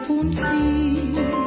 半 쁜.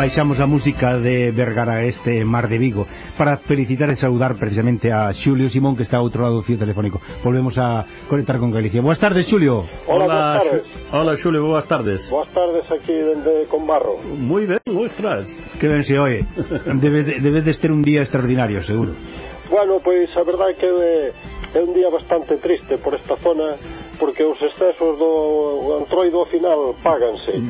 baixamos a música de Vergara este Mar de Vigo para felicitar e saudar precisamente a Xulio Simón que está a outro lado do fio telefónico. Volvemos a conectar con Galicia. Boas tardes, Xulio. Hola, hola boas tardes. Hola, Xulio, boas tardes. Boas tardes aquí dende Combarro. Moi ben, ostras. Que ben se oe. Debe, debedes ter un día extraordinario, seguro. Bueno, pois pues, a verdade que eh, é un día bastante triste por esta zona porque os excesos do antroido ao final páganse.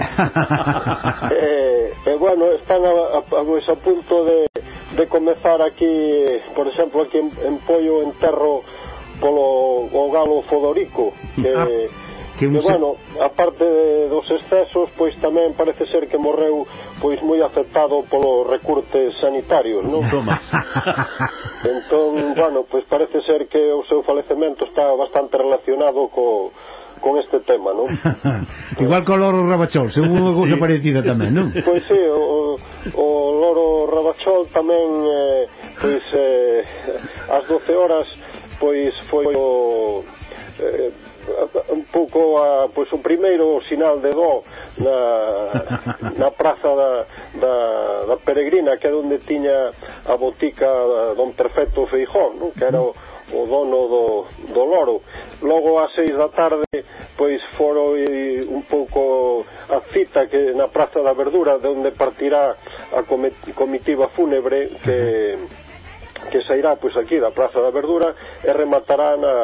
E, e bueno están a, a, a, a punto de, de comezar aquí por exemplo aquí en, en Pollo enterro polo o galo Fodorico que ah que un... bueno, aparte dos excesos, pois tamén parece ser que morreu pois moi afectado polos recurtes sanitarios, non? Toma. entón, bueno, pois parece ser que o seu falecemento está bastante relacionado co con este tema, non? Igual co loro Rabachol, según unha cousa parecida tamén, non? Pois sí, o, o loro Rabachol tamén eh, pois eh, as 12 horas pois foi o eh, pouco a, pois, o primeiro sinal de dó na, na praza da, da, da Peregrina que é onde tiña a botica don Perfecto Feijón non? que era o, o dono do, do loro logo ás seis da tarde pois foro e, un pouco a cita que na Praza da Verdura de onde partirá a comitiva fúnebre que que sairá pois aquí da Praza da Verdura e rematará na,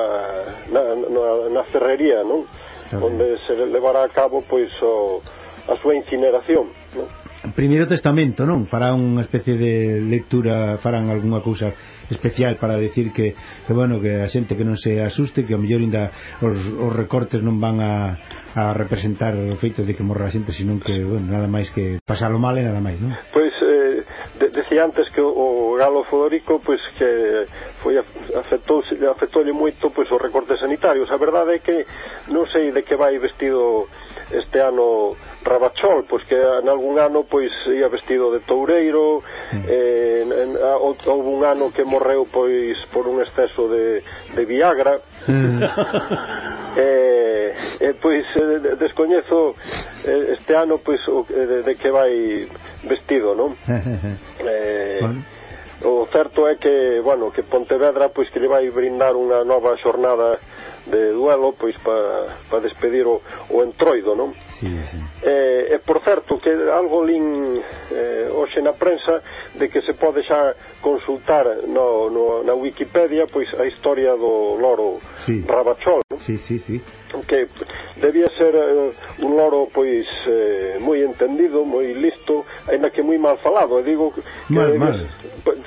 na, na, na ferrería, non? Onde se levará a cabo pois o, a súa incineración, non? Primeiro testamento, non? Fará unha especie de lectura, farán algunha cousa especial para decir que, que bueno, que a xente que non se asuste, que ao mellor ainda os, os recortes non van a, a representar o feito de que morra a xente, senón que, bueno, nada máis que pasalo mal e nada máis, non? Pois de, decía antes que o, o galo Fodorico pois que foi afectou afectoulle moito pois os recortes sanitarios. A verdade é que non sei de que vai vestido este ano Rabachol, pois que en algún ano pois ia vestido de toureiro, mm. eh, en, a, houve un ano que morreu pois por un exceso de, de Viagra. Mm. eh, eh, pois eh, descoñezo eh, este ano pois o, eh, de, de que vai vestido, non? eh, bueno. O certo é que, bueno, que Pontevedra pois que lle vai brindar unha nova xornada de duelo pois para pa despedir o, o entroido, non? Sí, sí. Eh, e por certo que algo lin eh, hoxe na prensa de que se pode xa consultar no, no, na Wikipedia pois a historia do loro sí. Rabachol, non? Sí, sí, sí. Que debía ser eh, un loro pois eh, moi entendido, moi listo, aínda que moi mal falado, e digo que mal, mal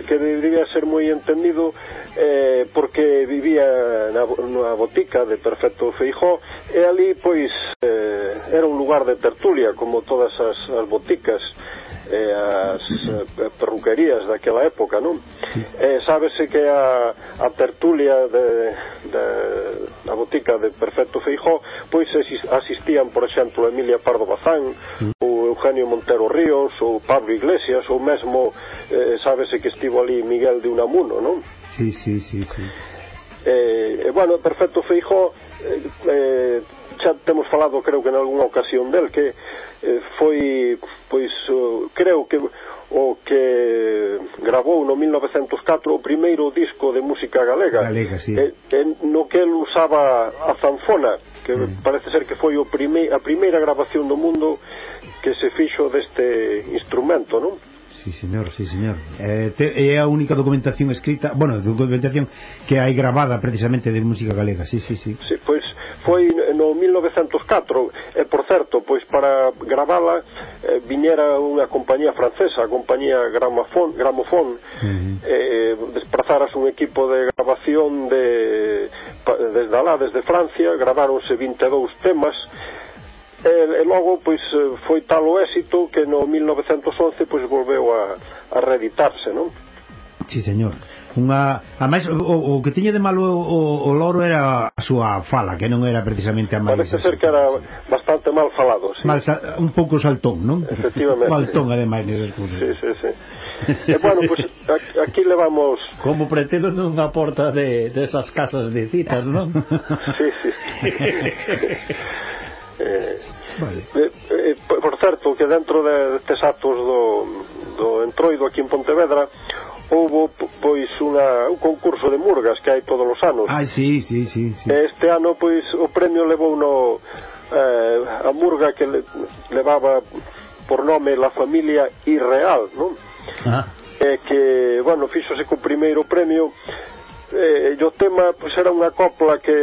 que debía ser moi entendido eh, porque vivía na, na botica de Perfecto Feijó e ali pois eh, era un lugar de tertulia como todas as, as boticas e as perruquerías daquela época, non? Sí. E sábese que a, a tertulia de, de, da botica de Perfecto Feijó pois asistían, por exemplo, Emilia Pardo Bazán, mm. ou Eugenio Montero Ríos, ou Pablo Iglesias, ou mesmo eh, sábese que estivo ali Miguel de Unamuno, non? Sí, sí, sí, sí. Eh, eh, bueno, perfecto Feijó eh, eh, xa temos falado creo que en algunha ocasión del que eh, foi pois uh, creo que o que gravou no 1904 o primeiro disco de música galega, galega sí. eh, en, no que el usaba a zanfona que mm. parece ser que foi o prime, a primeira grabación do mundo que se fixo deste instrumento non? Sí, señor, sí, señor. Eh, te, é a única documentación escrita, bueno, documentación que hai gravada precisamente de música galega, sí, sí, sí. sí pois foi no 1904, e por certo, pois para gravala eh, viñera unha compañía francesa, a compañía Gramofon, Gramofon uh eh, -huh. eh, desprazaras un equipo de grabación de, desde alá, desde Francia, graváronse 22 temas, E, e logo pois eh, foi tal o éxito que no 1911 pois volveu a, a reeditarse, non? Sí, señor unha a máis o, o que tiña de malo o, o loro era a súa fala, que non era precisamente a máis. Parece ser que era bastante mal falado, sí. Mal, un pouco saltón, non? Efectivamente. Saltón ademais nesas cousas. Sí, sí, sí. e bueno, pois, pues, aquí levamos Como pretendo nunha porta de desas esas casas de citas, non? sí, sí. Eh, vale. eh, eh, por certo, que dentro destes de, actos do, do entroido aquí en Pontevedra houbo pois unha, un concurso de murgas que hai todos os anos. Ah, sí, sí, sí, sí. Este ano pois o premio levou no eh, a murga que le, levaba por nome La familia irreal, non? Ah. Eh, que, bueno, fíxose co primeiro premio eh, e o tema pois era unha copla que,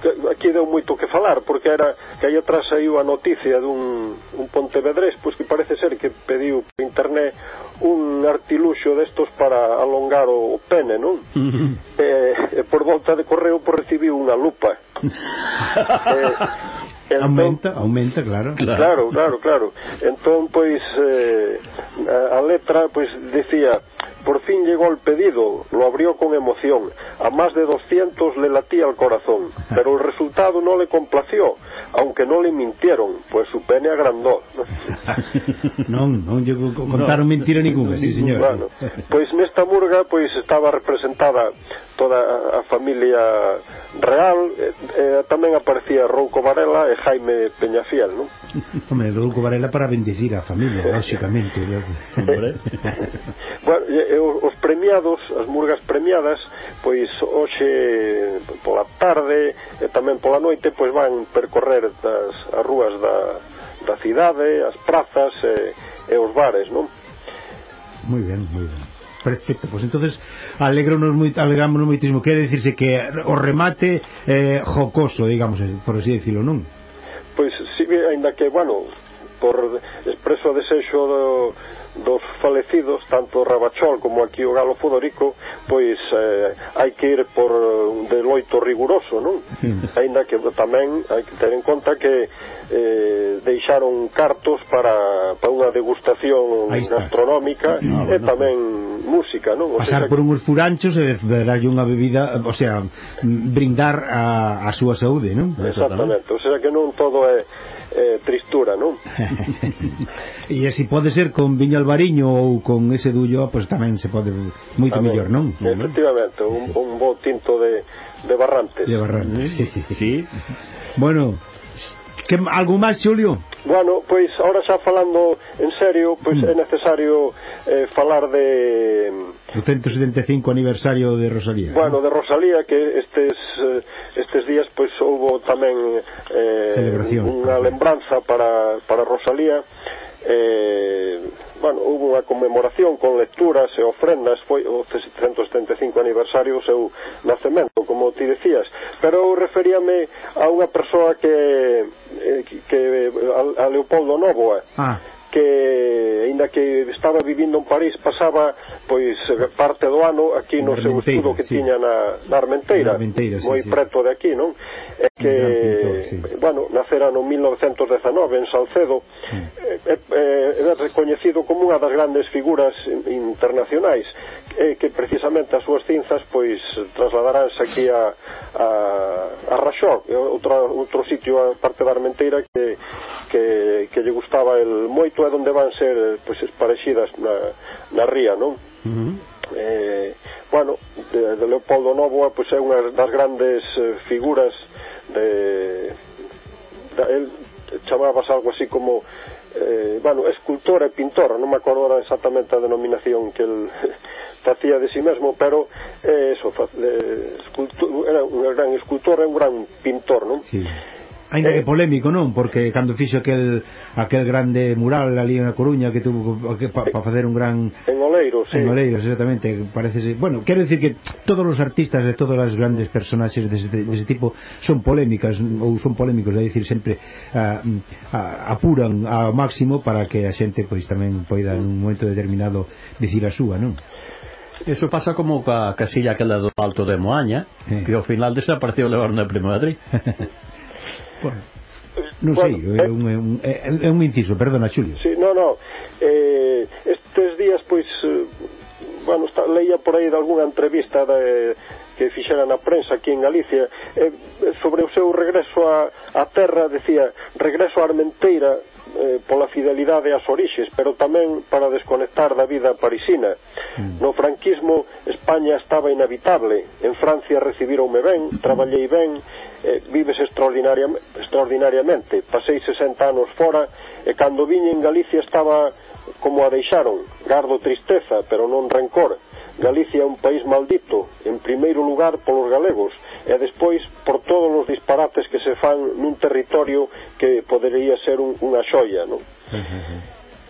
que aquí deu moito que falar porque era que aí atrás saiu a noticia dun un pontevedrés pois que parece ser que pediu por internet un artiluxo destos para alongar o pene, non? eh, e por volta de correo por recibiu unha lupa eh, Entón, aumenta, aumenta, claro. Claro, claro, claro. claro. Entón, pois, eh, a letra, pois, dicía por fin llegó el pedido, lo abrió con emoción. A más de 200 le latía el corazón, pero el resultado no le complació, aunque no le mintieron, pues su pene agrandó. non, non lle co- contaron mentira ninguna, sí, señor. Bueno, pois nesta murga pois estaba representada toda a familia real e, e tamén aparecía Rouco Varela e Jaime Peñafiel non? Home, Rouco Varela para bendecir a familia lóxicamente bueno, e, e, os premiados as murgas premiadas pois hoxe pola tarde e tamén pola noite pois van percorrer as, as rúas da, da cidade as prazas e, e os bares non? Moi ben, moi ben Perfecto, pois pues entonces alegrónos moito, alegámonos moitísimo. Quere dicirse que o remate eh, jocoso, digamos, eh, por así decirlo, non? Pois si, sí, ainda que, bueno, por expreso desexo do dos falecidos, tanto Rabachol como aquí o Galo Fodorico, pois eh, hai que ir por eh, de loito riguroso, non? Hmm. Ainda que tamén hai que ter en conta que eh, deixaron cartos para, para unha degustación gastronómica ah, no, e tamén no. música, non? O Pasar sea, por unhos furanchos e darlle unha bebida, o sea, brindar a, a súa saúde, non? Exactamente, o sea que non todo é, é tristura, non? e se pode ser con viño albariño ou con ese dullo, pois tamén se pode moito mellor, non? Efectivamente, un, un bo tinto de, de Barrantes. De Barrantes, mm. sí. sí. sí. Bueno, que, algo máis, Xulio? Bueno, pois ahora xa falando en serio, pois mm. é necesario eh, falar de... O 175 aniversario de Rosalía. Bueno, ¿no? de Rosalía, que estes, eh, estes días pois houbo tamén eh, Celebración. unha lembranza para, para Rosalía. Eh, bueno, houve unha conmemoración con lecturas e ofrendas foi o 375 aniversario o seu nacemento, como ti decías. Pero eu referíame a unha persoa que, eh, que, que a, a Leopoldo Novoa. Ah que aínda que estaba vivindo en París pasaba pois parte do ano aquí no seu estudo que sí. tiña na, na Armenteira, na Armenteira sí, moi sí. preto de aquí, non? É que pintor, sí. bueno, nacera no 1919 en Salcedo sí. é, é, é recoñecido como unha das grandes figuras internacionais eh, que precisamente as súas cinzas pois trasladaránse aquí a, a, a Raxó outro, outro sitio a parte da Armenteira que, que, que lle gustaba el moito é onde van ser pois, parexidas na, na ría non? Uh -huh eh, bueno, de, de Leopoldo Novoa pois é unha das grandes eh, figuras de, de el chamabas algo así como eh, bueno, escultor e pintor non me acordo exactamente a denominación que el facía de si sí mesmo, pero eh, eso, fa, eh, escultor, era un gran escultor e un gran pintor, non? Sí. Ainda eh, que polémico, non? Porque cando fixo aquel aquel grande mural ali en A Coruña que tuvo que para pa facer un gran en Oleiros, sí. En Oleiros, exactamente, parece Bueno, quero dicir que todos os artistas de todas as grandes personaxes dese de dese tipo son polémicas ou son polémicos, é dicir, sempre a, a, apuran ao máximo para que a xente pois tamén poida nun momento determinado dicir a súa, non? Eso pasa como ca casilla aquela do Alto de Moaña, sí. que ao final desapareceu levar na Prima Madrid. bueno, eh, non sei, bueno, é un, eh, é, un, é un inciso, perdona, Xulio. Sí, no, no. Eh, estes días, pois, eh, bueno, está, leía por aí de algunha entrevista de, que fixera na prensa aquí en Galicia eh, sobre o seu regreso a, a terra, decía, regreso a Armenteira eh, pola fidelidade ás orixes, pero tamén para desconectar da vida parisina. Mm. No franquismo España estaba inhabitable, en Francia recibironme ben, traballei ben, eh, vives extraordinariam, extraordinariamente, pasei 60 anos fora e cando viñe en Galicia estaba como a deixaron, gardo tristeza, pero non rencor. Galicia é un país maldito, en primeiro lugar polos galegos, e despois por todos os disparates que se fan nun territorio que podería ser un, unha xoia, non?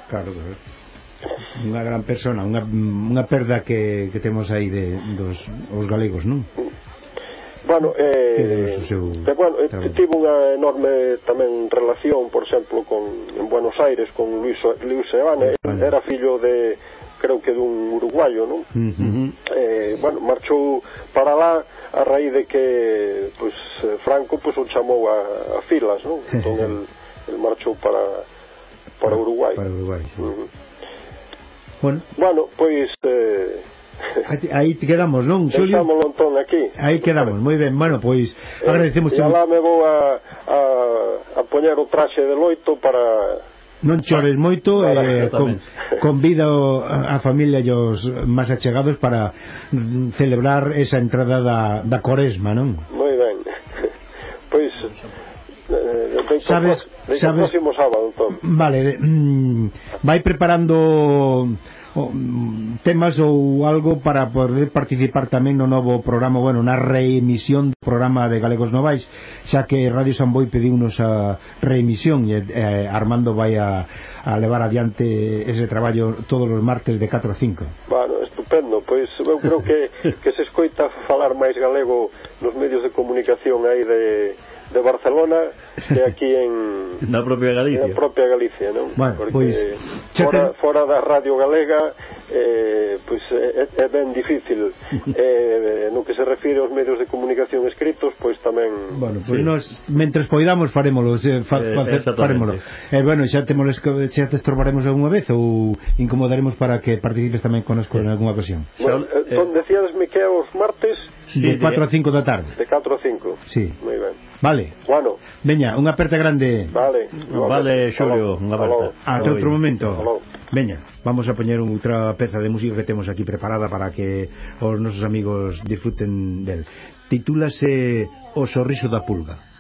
Claro, claro eh, unha gran persona, unha, unha perda que, que temos aí de, dos os galegos, non? Bueno, eh, seu de, bueno, eh, traballo. tivo unha enorme tamén relación, por exemplo, con en Buenos Aires con Luis Luis Evane, era fillo de creo que dun uruguayo, non? Uh -huh. eh, bueno, marchou para lá a raíz de que pues, eh, Franco pues, o chamou a, a filas, non? Entón, el, el marchou para, para Uruguai. Para Uruguai, sí. uh -huh. Bueno, bueno pois... Eh, Aí quedamos, non, Xulio? Deixámoslo entón aquí. Aí quedamos, moi ben. Bueno, pois agradecemos... Eh, e alá me vou a, a, a poñer o traxe de loito para non chores moito e eh, con, convido a familia e os máis achegados para mm, celebrar esa entrada da, da Coresma, non? Moi ben. Pois eh, Deito sabes, deito sabes, próximo sábado, entón. Vale, mm, vai preparando Oh, mm, temas ou algo para poder participar tamén no novo programa, bueno, na reemisión do programa de Galegos Novais, xa que Radio San Boi pediunos a ah, reemisión e eh, Armando vai a, a levar adiante ese traballo todos os martes de 4 a 5. Bueno, estupendo, pois eu creo que, que se escoita falar máis galego nos medios de comunicación aí de, de Barcelona que aquí en na propia Galicia, na propia Galicia non? Bueno, Porque pois, fora, ten... fora da radio galega eh, pois é, é ben difícil. Eh, no que se refire aos medios de comunicación escritos pois tamén bueno, pois sí. nos mentres poidamos farémolo eh, fa, eh, farémolo. Eh, bueno, xa, temos, xa te estorbaremos algunha vez ou incomodaremos para que participes tamén conosco eh. en algunha ocasión? Bueno, eh, eh, decíadesme que é os martes? Sí, de 4 a 5 da tarde. De 4 a 5 sí. moi ben. Vale. Bueno, Veña, unha aperta grande. Vale. Oh, vale, Xulio, unha aperta. Ata outro momento. Aló. Veña, vamos a poñer outra peza de música que temos aquí preparada para que os nosos amigos disfruten del. Titúlase O sorriso da pulga.